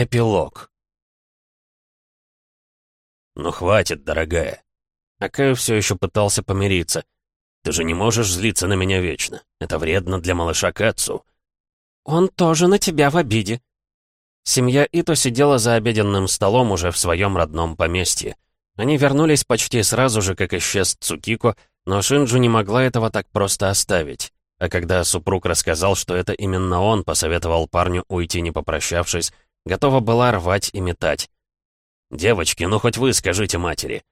Эпилог. «Ну хватит, дорогая». Акаю все еще пытался помириться. «Ты же не можешь злиться на меня вечно. Это вредно для малыша Кацу». «Он тоже на тебя в обиде». Семья Ито сидела за обеденным столом уже в своем родном поместье. Они вернулись почти сразу же, как исчез Цукико, но Шинджу не могла этого так просто оставить. А когда супруг рассказал, что это именно он посоветовал парню уйти не попрощавшись, готова была рвать и метать. «Девочки, ну хоть вы скажите матери!»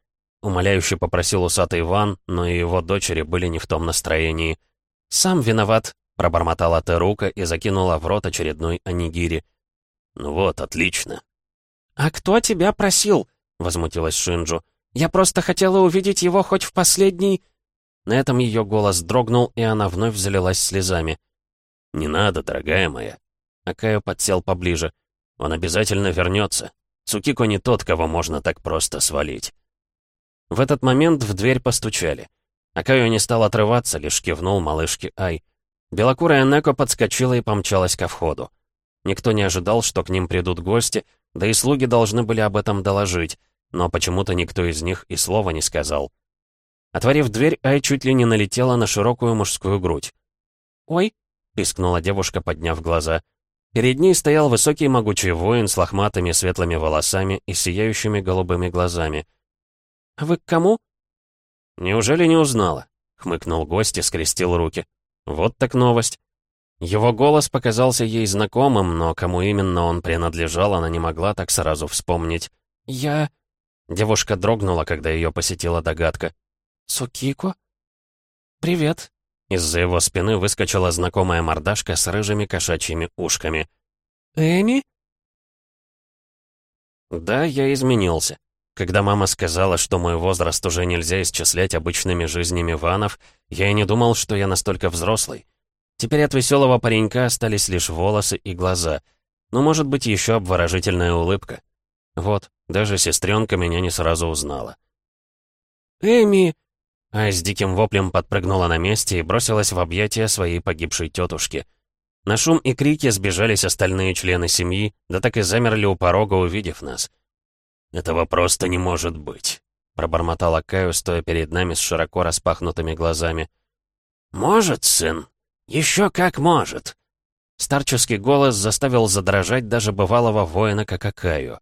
Умоляюще попросил усатый Иван, но и его дочери были не в том настроении. «Сам виноват», — пробормотала Терука и закинула в рот очередной анигири. «Ну вот, отлично». «А кто тебя просил?» — возмутилась Шинджу. «Я просто хотела увидеть его хоть в последний...» На этом ее голос дрогнул, и она вновь залилась слезами. «Не надо, дорогая моя». Акаю подсел поближе. «Он обязательно вернется. Цукико не тот, кого можно так просто свалить». В этот момент в дверь постучали. Акаю не стал отрываться, лишь кивнул малышке Ай. Белокурая Неко подскочила и помчалась ко входу. Никто не ожидал, что к ним придут гости, да и слуги должны были об этом доложить, но почему-то никто из них и слова не сказал. Отворив дверь, Ай чуть ли не налетела на широкую мужскую грудь. «Ой!» — пискнула девушка, подняв глаза. Перед ней стоял высокий могучий воин с лохматыми светлыми волосами и сияющими голубыми глазами. «А вы к кому?» «Неужели не узнала?» — хмыкнул гость и скрестил руки. «Вот так новость». Его голос показался ей знакомым, но кому именно он принадлежал, она не могла так сразу вспомнить. «Я...» Девушка дрогнула, когда ее посетила догадка. «Сукико?» «Привет». Из-за его спины выскочила знакомая мордашка с рыжими кошачьими ушками. «Эми?» Да, я изменился. Когда мама сказала, что мой возраст уже нельзя исчислять обычными жизнями ванов, я и не думал, что я настолько взрослый. Теперь от веселого паренька остались лишь волосы и глаза. Ну, может быть, еще обворожительная улыбка. Вот, даже сестренка меня не сразу узнала. «Эми!» Ай с диким воплем подпрыгнула на месте и бросилась в объятия своей погибшей тетушки. На шум и крики сбежались остальные члены семьи, да так и замерли у порога, увидев нас. «Этого просто не может быть», — пробормотала Каю, стоя перед нами с широко распахнутыми глазами. «Может, сын? Еще как может!» Старческий голос заставил задрожать даже бывалого воина, как Акаю.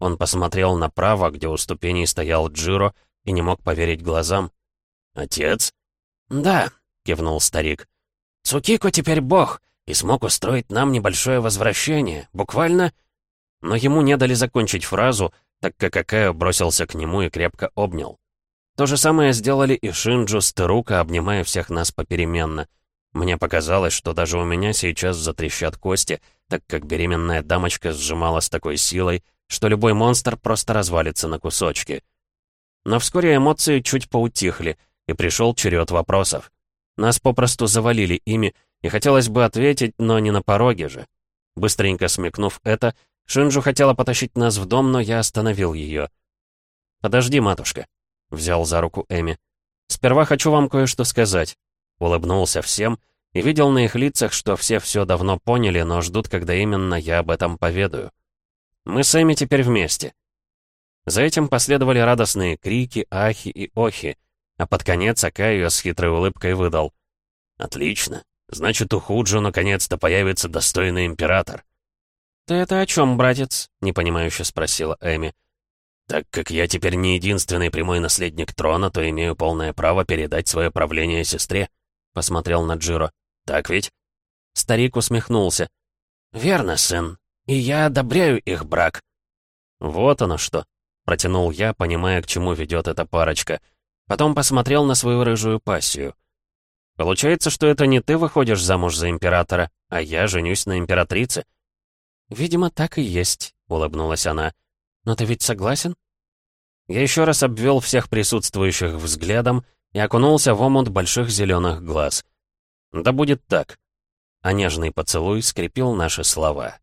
Он посмотрел направо, где у ступеней стоял Джиро, и не мог поверить глазам. «Отец?» «Да», — кивнул старик. «Цукико теперь бог и смог устроить нам небольшое возвращение, буквально...» Но ему не дали закончить фразу, так как Акао бросился к нему и крепко обнял. То же самое сделали и Шинджу с Терука, обнимая всех нас попеременно. Мне показалось, что даже у меня сейчас затрещат кости, так как беременная дамочка сжимала с такой силой, что любой монстр просто развалится на кусочки. Но вскоре эмоции чуть поутихли, и пришел черед вопросов. Нас попросту завалили ими, и хотелось бы ответить, но не на пороге же. Быстренько смекнув это, Шинджу хотела потащить нас в дом, но я остановил ее. «Подожди, матушка», — взял за руку Эми. «Сперва хочу вам кое-что сказать». Улыбнулся всем и видел на их лицах, что все все давно поняли, но ждут, когда именно я об этом поведаю. Мы с Эми теперь вместе. За этим последовали радостные крики, ахи и охи, а под конец Акаю с хитрой улыбкой выдал. «Отлично. Значит, у Худжу наконец-то появится достойный император». «Ты это о чем, братец?» — непонимающе спросила Эми. «Так как я теперь не единственный прямой наследник трона, то имею полное право передать свое правление сестре», — посмотрел на Джиро. «Так ведь?» Старик усмехнулся. «Верно, сын. И я одобряю их брак». «Вот оно что», — протянул я, понимая, к чему ведет эта парочка. Потом посмотрел на свою рыжую пассию. «Получается, что это не ты выходишь замуж за императора, а я женюсь на императрице?» «Видимо, так и есть», — улыбнулась она. «Но ты ведь согласен?» Я еще раз обвел всех присутствующих взглядом и окунулся в омут больших зеленых глаз. «Да будет так». А нежный поцелуй скрепил наши слова.